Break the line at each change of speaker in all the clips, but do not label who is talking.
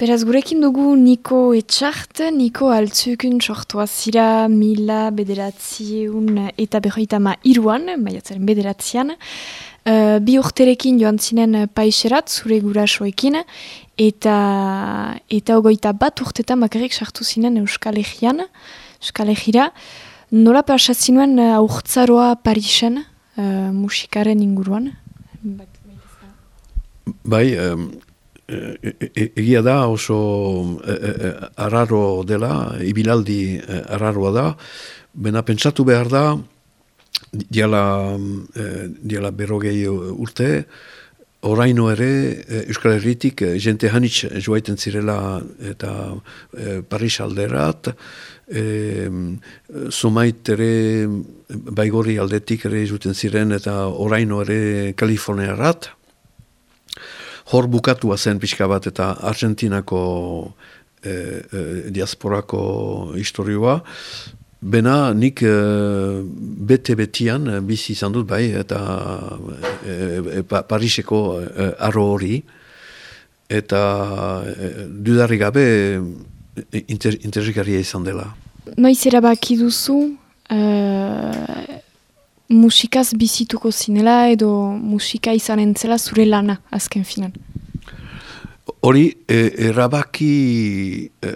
Beraz, gurekin dugu Niko Etxart, Niko altzukun sortua zira mila bederatzieun eta berroitama iruan, maiatzaren bederatzean. Uh, bi urterekin joan zinen paiserat, zure gurasoekin, eta, eta ogoita bat urtetan bakarrik sartu zinen Euskal Egean, Euskal Egira. Nola pasazinuen aurtzaroa Parisen, uh, musikaren inguruan?
Bai, e, egia da oso e, e, arraro dela, ibilaldi arraroa da, bena pentsatu behar da, diala, e, diala berrogei urte, oraino ere Euskal Herritik jente hanitz joaiten zirela eta e, Paris alderat, e, sumait ere baigori aldetik ere juten ziren eta oraino ere Kaliforniarat, hor bukatua zen pixka bat eta Argentinako e, e, diasporako historioa, Bena nik e, bete betian bizi izan dut bai eta e, Pariseko e, arro hori eta dudarri gabe inter, izan dela.
Noiz erabaki duzu musikaz bizituko zinela edo musika izan entzela zure lana azken finan?
Hori, e, erabaki e,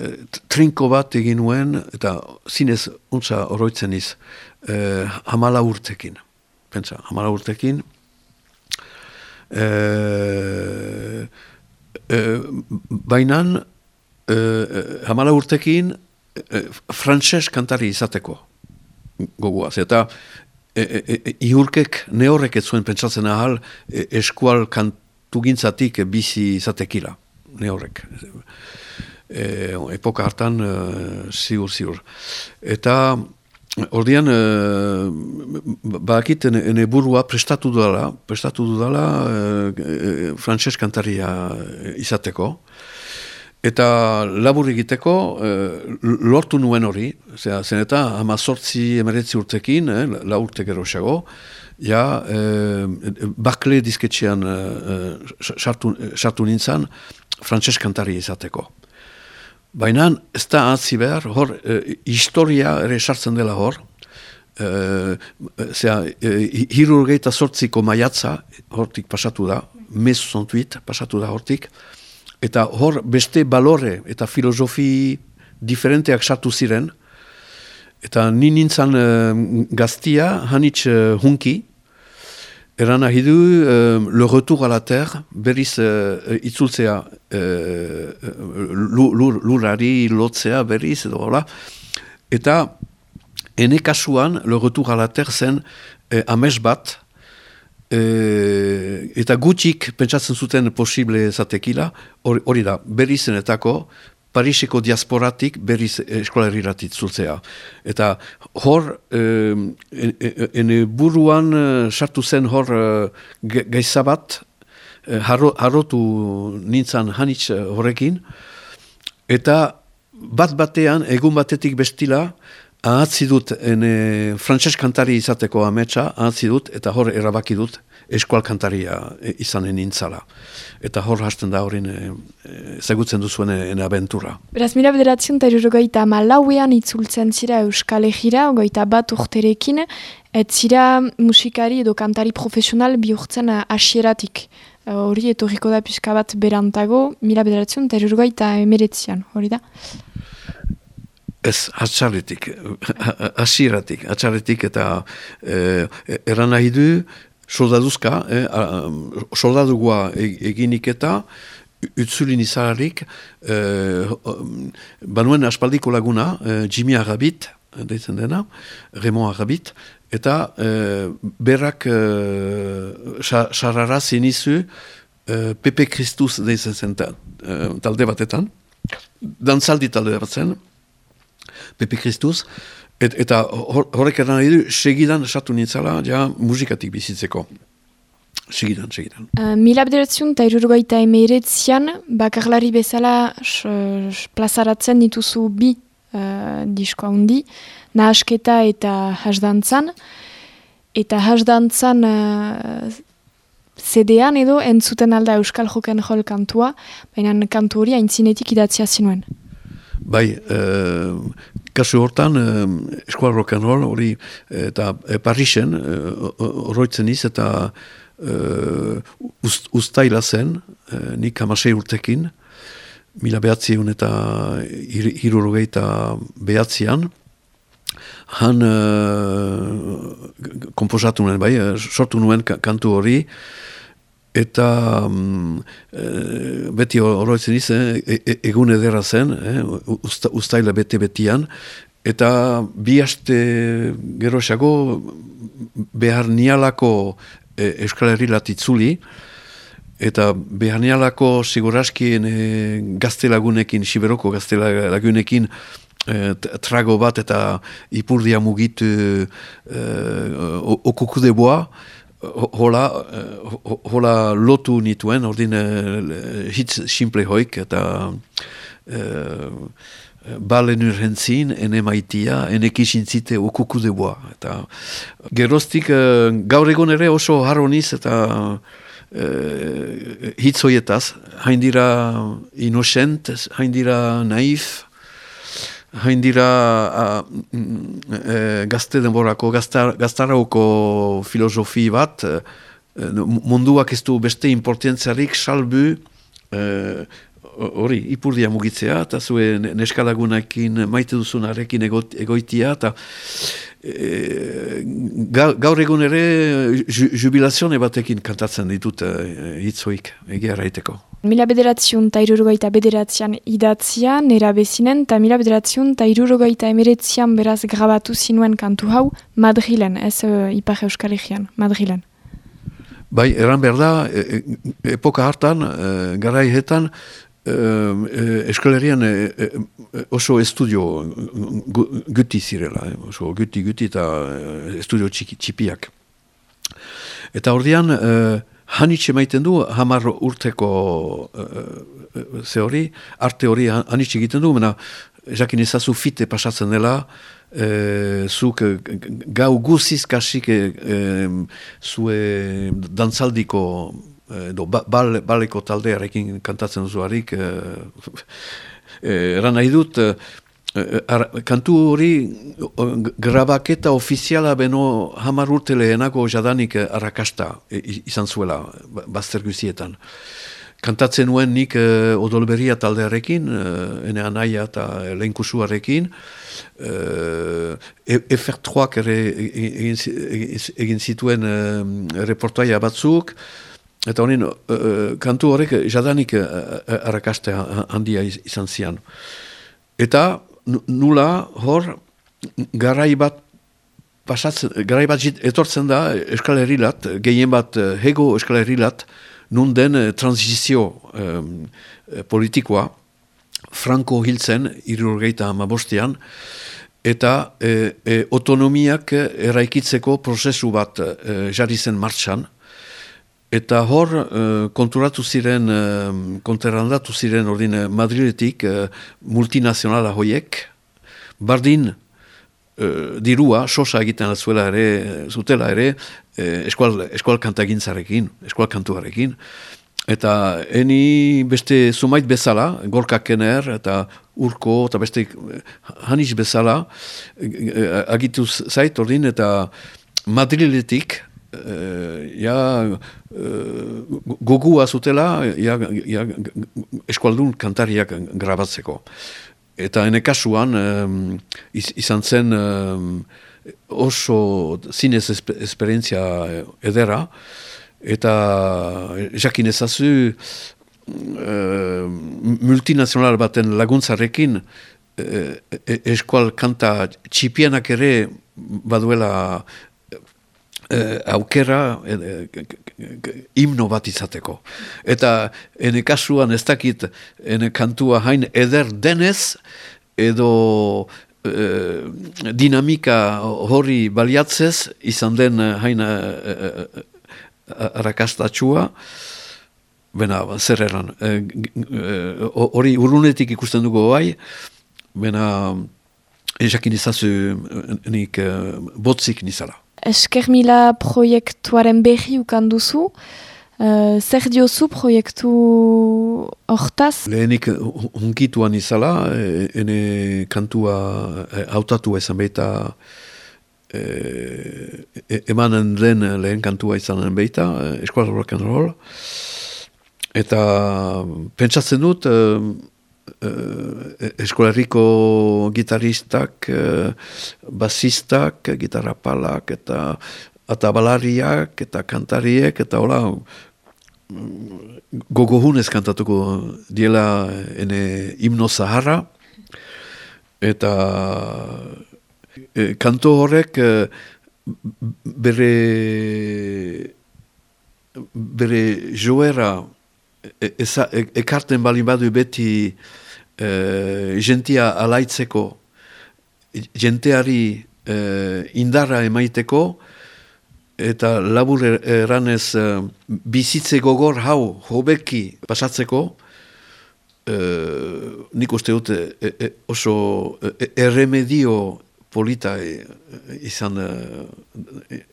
trinko bat egin nuen, eta zinez untza oroitzen iz, e, hamala urtekin. Pentsa, hamala urtekin. E, e, bainan, e, e hamala urtekin, e, frantses kantari izateko gogoaz. Eta e, e, e, iurkek ne horrek ez zuen pentsatzen ahal e, eskual kantugintzatik bizi izatekila, ne horrek. E, epoka hartan e, ziur, ziur. Eta ordian e, bakit ene, burua prestatu dudala, prestatu dudala e, e, kantaria izateko, Eta labur egiteko, eh, lortu nuen hori, zera, zen eta hama sortzi emeretzi urtekin, eh, la urte gero xago, ja, eh, bakle dizketxean sartu, sartu nintzen, frantses kantari izateko. Baina ez da atzi behar, hor, historia ere sartzen dela hor, Uh, zera, uh, sortziko maiatza, hortik pasatu da, mesu zontuit, pasatu da hortik, eta hor beste balore eta filosofi diferenteak sartu ziren, eta ni nintzen uh, gaztia, hanitz uh, hunki, eran nahi du uh, le retour a la terre, berriz uh, itzultzea uh, lurari lotzea berriz, edo hola, eta ene kasuan le retour a la terre zen uh, ames bat, E, eta gutxik pentsatzen zuten posible zatekila, hori da, berri zenetako, Pariseko diasporatik berriz eskolariratit zultzea. Eta hor, e, ene buruan e, sartu zen hor gaizabat, e, harrotu nintzen hanitz horrekin, eta bat batean, egun batetik bestila, ahatzi dut, ene, frantses kantari izateko ametsa, ahatzi dut, eta hor erabaki dut, eskual kantaria e, izanen intzala. Eta hor hasten da horin e, e, zegutzen duzuen ene abentura.
Beraz, mila bederatzen eta irurogeita malauean itzultzen zira Euskal Egira, ogoita bat urterekin, et zira musikari edo kantari profesional bihurtzen asieratik. Hori etorriko da pixka bat berantago, mila bederatzen eta irurogeita emeretzian, hori da?
Ez, atxarretik, asiratik, atxarretik eta e, eran nahi du, soldaduzka, eh, soldadugua e, eginik eta, utzulin izalarik, eh, banuen aspaldiko laguna, eh, Jimmy Arabit, deitzen dena, Remo Arabit, eta eh, berrak eh, sarara zenizu eh, Pepe Christus deitzen zen eh, talde batetan, dantzaldi talde batzen, Pepe Christus, et, eta horrek eran nahi du, segidan esatu nintzala, ja, musikatik bizitzeko. Segidan, segidan.
Uh, mila bederatziun eta irurgoita emeiretzian, bakarlari bezala plazaratzen dituzu bi uh, disko handi, nahasketa eta hasdantzan. Eta hasdantzan uh, CD-an edo entzuten alda Euskal Joken Jol kantua, baina kantu hori aintzinetik idatzia zinuen.
Bai, uh, kasu hortan, uh, Eskual Rock'n'Roll hori eta e, Parisen horroitzen iz eta uh, ust, ustaila zen, uh, nik amasei urtekin, mila behatziun eta hirurogeita behatzian, han uh, komposatu nuen, bai, sortu nuen kantu hori, eta um, beti horretzen izan, e, e, egun edera zen, eh, usta, ustaila bete-betian, eta bi haste geroxago behar nialako e, Euskal Herri latitzuli, eta behar nialako siguraskien e, gaztelagunekin, siberoko gaztelagunekin, E, trago bat eta ipurdia mugitu e, okukude boa, hola, uh, hola lotu nituen, ordin uh, hitz simple hoik, eta uh, balen urhentzin, ene maitia, ene kisintzite okuku deboa. Eta geroztik, uh, gaur egon ere oso harroniz eta uh, hitz hoietaz, haindira inocent, haindira naif, hain dira e, gazte denborako, gaztarauko filosofi bat, e, munduak ez du beste importantzarik salbu e, hori, ipurdia mugitzea, eta zue neskalagunakin maite duzunarekin egoitia, eta e, gaur egun ere jubilazione batekin kantatzen ditut e, hitzoik, egia raiteko.
Mila bederatziun eta irurogeita bederatzean idatzia, nera bezinen, eta mila bederatziun eta irurogeita emeretzian beraz grabatu zinuen kantu hau, Madrilen, ez uh, Ipar Euskal Madrilen.
Bai, eran behar da, e, e, epoka hartan, e, garai hetan, e, e, oso estudio guti zirela, oso guti guti eta estudio txipiak. Eta ordean, hanitxe maiten du, hamar urteko uh, ze hori, arte hori hanitxe egiten du, mena, jakin ezazu fite pasatzen dela, uh, zuk gau guziz kasik uh, zue dantzaldiko edo ba, bal, baleko taldearekin kantatzen zuarik, uh, eran nahi dut, Eh, ar, kantu hori grabaketa ofiziala beno hamar urte lehenako jadanik eh, arrakasta izan zuela ba, bazter guzietan. Kantatzen nuen nik uh, odolberia taldearekin, uh, ene anaia eta lehenkusuarekin, uh, Efer3ak ere egin, egin zituen uh, reportaia batzuk, eta honin uh, kantu horrek jadanik uh, arrakasta handia izan zian. Eta nula hor garai bat pasatzen, garai bat etortzen da Euskal Herrilat, gehien bat eh, hego Euskal Herrilat, nun den eh, transizio um, politikoa, Franco hiltzen, irurgeita amabostean, eta e, autonomiak eraikitzeko prozesu bat e, jarri zen martxan, Eta hor, uh, konturatu ziren, uh, konterrandatu ziren ordin Madriletik uh, multinazionala hoiek, bardin dirua, sosa egiten zuela ere, zutela ere, eskual, eskual kantagintzarekin, eskual kantuarekin, eta eni beste sumait bezala, gorkakener eta urko, eta beste hanis bezala, agitu zait ordin, eta Madriletik, uh, ja uh, gogua zutela ja, ja, eskualdun kantariak grabatzeko. Eta hene kasuan izan zen oso zinez esperientzia edera, eta jakin ezazu multinazional baten laguntzarekin uh, eskual kanta txipianak ere baduela eh, aukera eh, himno bat izateko. Eta ene kasuan ez dakit ene kantua hain eder denez edo eh, dinamika hori baliatzez izan den hain arrakastatxua Bena, zer eran, hori e, urunetik ikusten dugu bai, bena, ezakin izazu nik botzik nizala.
Eskermila proiektuaren berri ukan duzu, Uh, zer diozu proiektu hortaz?
Lehenik hunkituan izala, e, ene kantua hautatu ezan baita e, e, emanen den lehen kantua izanen baita, eskual rock and roll. Eta pentsatzen dut, e, eskolarriko gitaristak, e, basistak, gitarrapalak, eta atabalariak eta kantariek eta hola gogo hunez kantatuko diela ene himno zaharra eta e, kanto horrek e, bere bere joera e, e, ekarten balin badu beti e, gentia alaitzeko jenteari e, indarra emaiteko eta labur er, eranez uh, bizitze gogor hau hobeki pasatzeko uh, nik uste dut e, e, oso e, erremedio polita izan,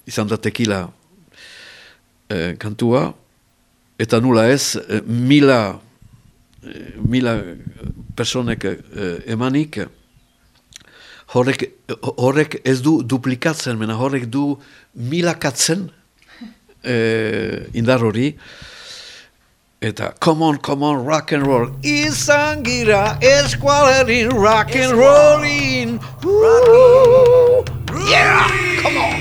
izan da tekila kantua eta nula ez mila mila personek emanik horrek, horrek ez du duplikatzen, mena horrek du milakatzen eh, indar hori. Eta, come on, come on, rock and roll. Izan gira eskualerin rock and rollin. Yeah, come on.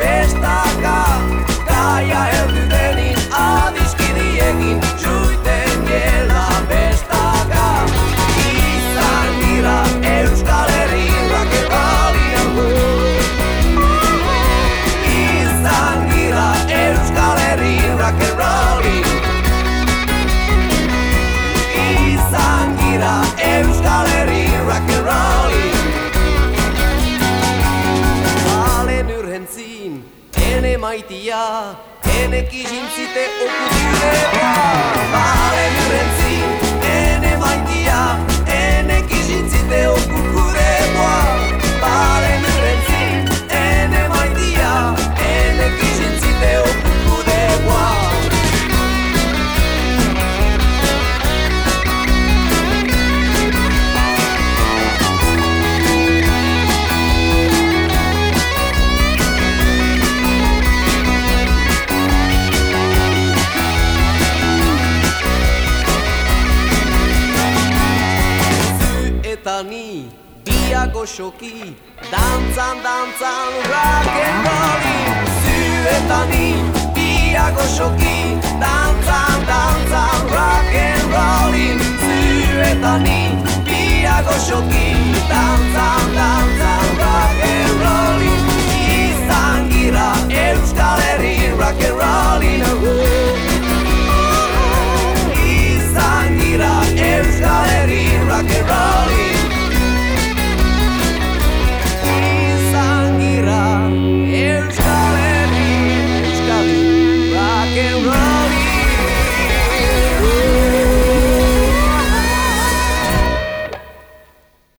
Festaka, daia maitia, ene kizintzite Goxoki Dantzan, dantzan, rock and rolling Zu ni Bia goxoki Dantzan, dantzan, rock and rolling Zu ni Bia goxoki Dantzan, dantzan